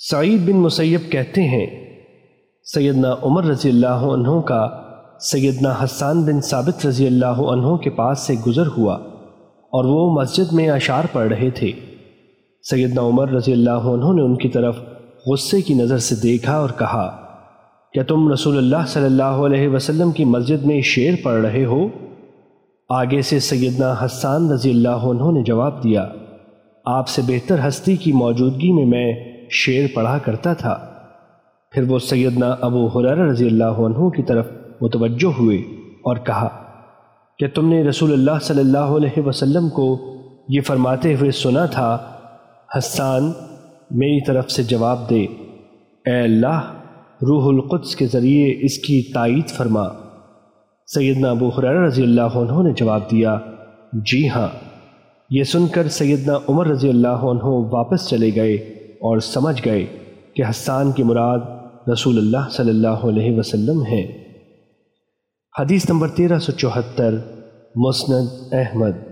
سعید بن مسیب کہتے ہیں، سیدنا عمر رضی اللہ عنہ کا سیدنا حسان بن ثابت رضی اللہ عنہ کے پاس سے گزر ہوا اور وہ مسجد میں اشعار پڑھ رہے تھے۔ سیدنا عمر رضی اللہ عنہ نے ان کی طرف غصے کی نظر سے دیکھا اور کہا، کیا تم رسول اللہ صلی اللہ علیہ وسلم کی مسجد میں شعر پڑھ رہے ہو؟ آگے سے سیدنا حسان رضی اللہ عنہ نے جواب دیا، آپ سے بہتر ہستی کی موجودگی میں میں شعر پڑھا کرتا تھا۔ پھر وہ سیدنا ابو حرار رضی اللہ عنہ کی طرف متوجہ ہوئے اور کہا کہ تم نے رسول اللہ صلی اللہ علیہ وسلم کو یہ فرماتے ہوئے سنا تھا، حسان میری طرف سے جواب دے۔ اے اللہ، روح القدس کے ذریعے اس کی تائید فرما۔ سیدنا ابو حرار رضی اللہ عنہ نے جواب دیا جی ہاں۔ یہ سن کر سیدنا عمر رضی اللہ عنہ واپس چلے گئے۔ اور سمجھ گئے کہ حسان کی مراد رسول اللہ صلی اللہ علیہ وسلم ہیں۔ حدیث نمبر تیرہ سو چوہتر، مسند احمد۔